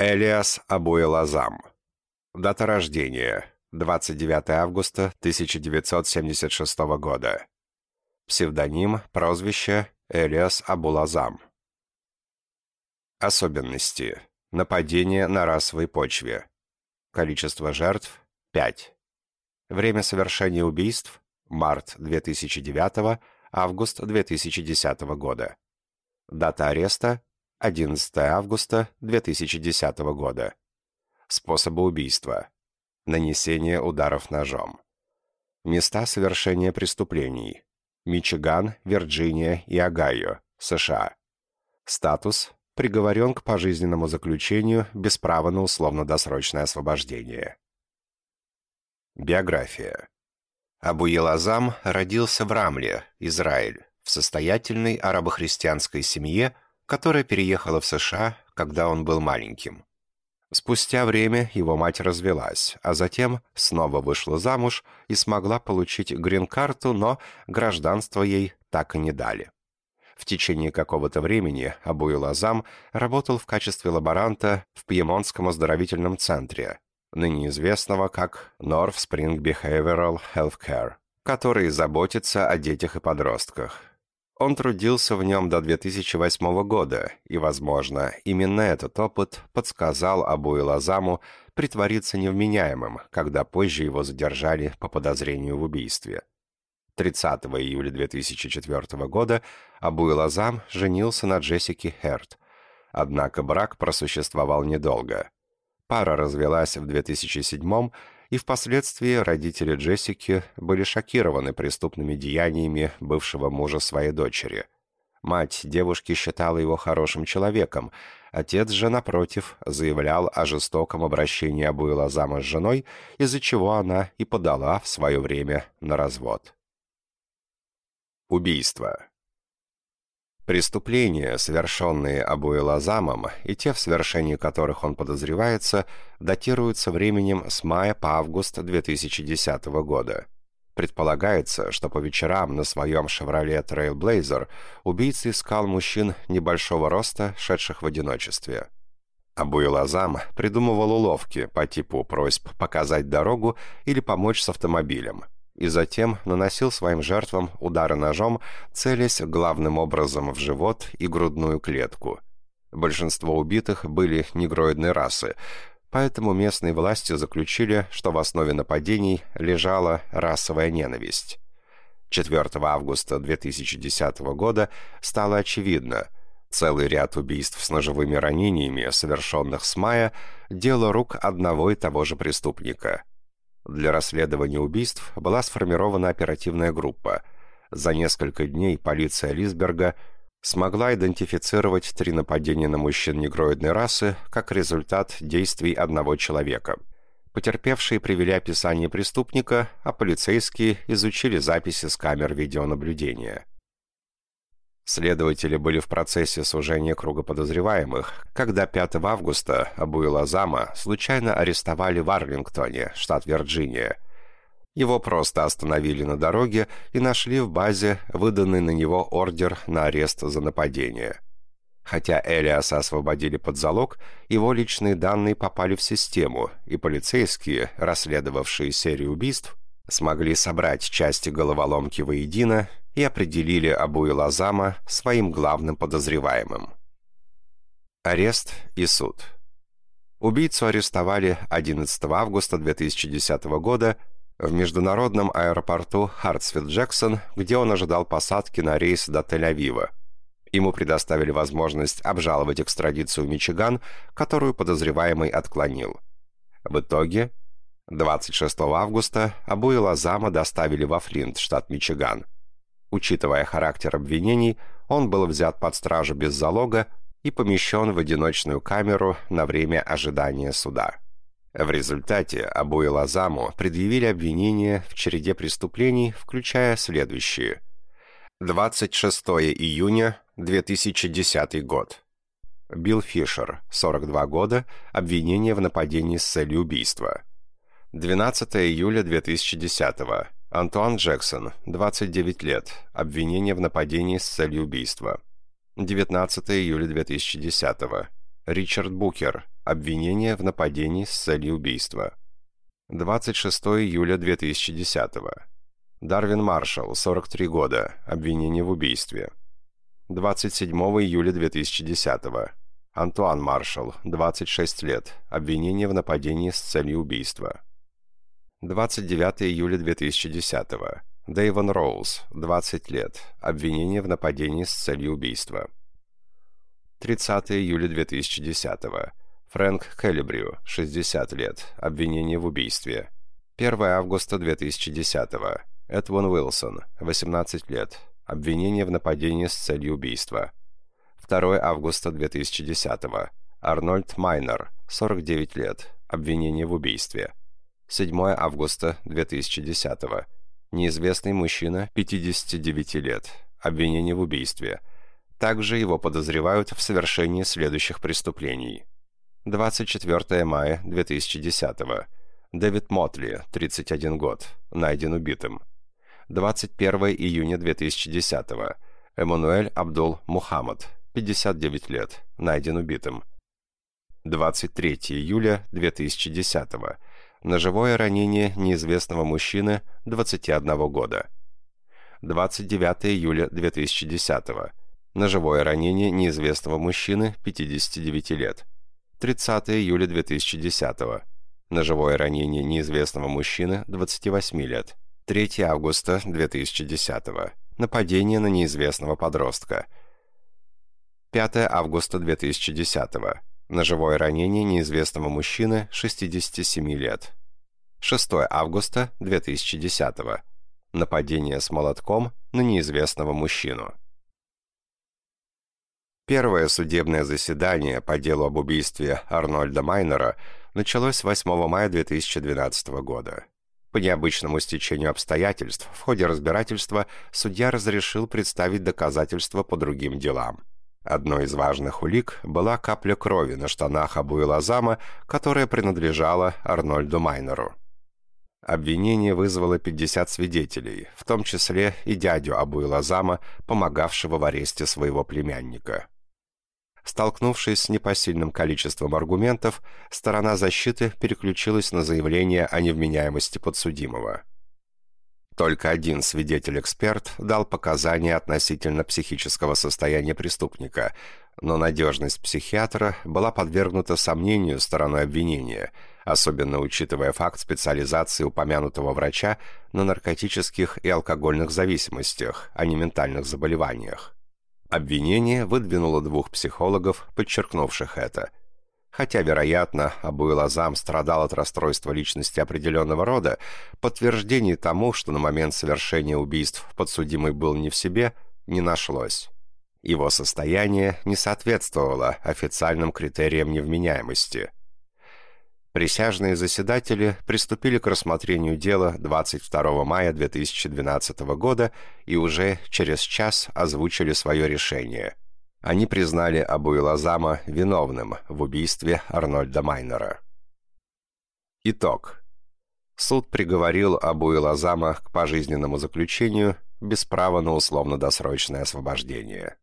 Элиас Абуэлазам. Дата рождения. 29 августа 1976 года. Псевдоним, прозвище Элиас Абулазам. Особенности. Нападение на расовой почве. Количество жертв – 5. Время совершения убийств – март 2009 август 2010 года. Дата ареста 11 августа 2010 года. Способы убийства. Нанесение ударов ножом. Места совершения преступлений. Мичиган, Вирджиния и Огайо, США. Статус. Приговорен к пожизненному заключению без права на условно-досрочное освобождение. Биография. Абуел Азам родился в Рамле, Израиль, в состоятельной арабохристианской семье – которая переехала в США, когда он был маленьким. Спустя время его мать развелась, а затем снова вышла замуж и смогла получить грин-карту, но гражданство ей так и не дали. В течение какого-то времени Абуил Азам работал в качестве лаборанта в Пьемонтском оздоровительном центре, ныне известного как North Spring Behavioral Healthcare, который заботится о детях и подростках. Он трудился в нем до 2008 года, и, возможно, именно этот опыт подсказал Абу Лазаму притвориться невменяемым, когда позже его задержали по подозрению в убийстве. 30 июля 2004 года Абу Лазам женился на Джессике Херт, однако брак просуществовал недолго. Пара развелась в 2007 году, и впоследствии родители Джессики были шокированы преступными деяниями бывшего мужа своей дочери. Мать девушки считала его хорошим человеком, отец же, напротив, заявлял о жестоком обращении Абуэлазама с женой, из-за чего она и подала в свое время на развод. Убийство Преступления, совершенные Абуэлазамом, и те, в совершении которых он подозревается, датируются временем с мая по август 2010 года. Предполагается, что по вечерам на своем «Шевроле Трейлблейзер» убийца искал мужчин небольшого роста, шедших в одиночестве. Абуэлазам придумывал уловки по типу просьб показать дорогу или помочь с автомобилем – и затем наносил своим жертвам удары ножом, целясь главным образом в живот и грудную клетку. Большинство убитых были негроидной расы, поэтому местные власти заключили, что в основе нападений лежала расовая ненависть. 4 августа 2010 года стало очевидно – Целый ряд убийств с ножевыми ранениями, совершенных с мая, дело рук одного и того же преступника – для расследования убийств была сформирована оперативная группа. За несколько дней полиция Лисберга смогла идентифицировать три нападения на мужчин негроидной расы как результат действий одного человека. Потерпевшие привели описание преступника, а полицейские изучили записи с камер видеонаблюдения. Следователи были в процессе сужения круга подозреваемых, когда 5 августа Абуила Зама случайно арестовали в Арлингтоне, штат Вирджиния. Его просто остановили на дороге и нашли в базе выданный на него ордер на арест за нападение. Хотя Элиаса освободили под залог, его личные данные попали в систему, и полицейские, расследовавшие серию убийств, смогли собрать части головоломки воедино и определили Абуил Азама своим главным подозреваемым. Арест и суд. Убийцу арестовали 11 августа 2010 года в международном аэропорту Хартсфилд-Джексон, где он ожидал посадки на рейс до Тель-Авива. Ему предоставили возможность обжаловать экстрадицию в Мичиган, которую подозреваемый отклонил. В итоге 26 августа Абуил Азама доставили во Флинт, штат Мичиган. Учитывая характер обвинений, он был взят под стражу без залога и помещен в одиночную камеру на время ожидания суда. В результате Абуил Азаму предъявили обвинения в череде преступлений, включая следующие. 26 июня 2010 год. Билл Фишер, 42 года, обвинение в нападении с целью убийства. 12 июля 2010 -го. Антуан Джексон, 29 лет. Обвинение в нападении с целью убийства. 19 июля 2010 -го. Ричард Букер. Обвинение в нападении с целью убийства. 26 июля 2010 Дарвин Маршалл, 43 года. Обвинение в убийстве. 27 июля 2010 Антуан Маршалл, 26 лет. Обвинение в нападении с целью убийства. 29 июля 2010 Дэйвон Роуз, 20 лет. Обвинение в нападении с целью убийства. 30 июля 2010 Фрэнк Келлибрю, 60 лет. Обвинение в убийстве. 1 августа 2010 Эдвон Уилсон, 18 лет. Обвинение в нападении с целью убийства. 2 августа 2010 Арнольд Майнер, 49 лет. Обвинение в убийстве. 7 августа 2010 Неизвестный мужчина, 59 лет. Обвинение в убийстве. Также его подозревают в совершении следующих преступлений. 24 мая 2010 Дэвид Мотли, 31 год, найден убитым. 21 июня 2010 Эммануэль Абдул Мухаммад, 59 лет, найден убитым. 23 июля 2010 Ножевое ранение неизвестного мужчины 21 года. 29 июля 2010 Ножевое ранение неизвестного мужчины 59 лет. 30 июля 2010 Ножевое ранение неизвестного мужчины 28 лет. 3 августа 2010 Нападение на неизвестного подростка. 5 августа 2010 Ножевое ранение неизвестного мужчины 67 лет. 6 августа 2010 Нападение с молотком на неизвестного мужчину. Первое судебное заседание по делу об убийстве Арнольда Майнера началось 8 мая 2012 года. По необычному стечению обстоятельств в ходе разбирательства судья разрешил представить доказательства по другим делам. Одной из важных улик была капля крови на штанах Абуэла Азама, которая принадлежала Арнольду Майнеру. Обвинение вызвало 50 свидетелей, в том числе и дядю Абуэла Азама, помогавшего в аресте своего племянника. Столкнувшись с непосильным количеством аргументов, сторона защиты переключилась на заявление о невменяемости подсудимого. Только один свидетель-эксперт дал показания относительно психического состояния преступника, но надежность психиатра была подвергнута сомнению стороной обвинения, особенно учитывая факт специализации упомянутого врача на наркотических и алкогольных зависимостях, а не ментальных заболеваниях. Обвинение выдвинуло двух психологов, подчеркнувших это. Хотя, вероятно, Абуэл Азам страдал от расстройства личности определенного рода, подтверждений тому, что на момент совершения убийств подсудимый был не в себе, не нашлось. Его состояние не соответствовало официальным критериям невменяемости – Присяжные заседатели приступили к рассмотрению дела 22 мая 2012 года и уже через час озвучили свое решение. Они признали Абуилазама виновным в убийстве Арнольда Майнера. Итог. Суд приговорил Абуилазама к пожизненному заключению без права на условно-досрочное освобождение.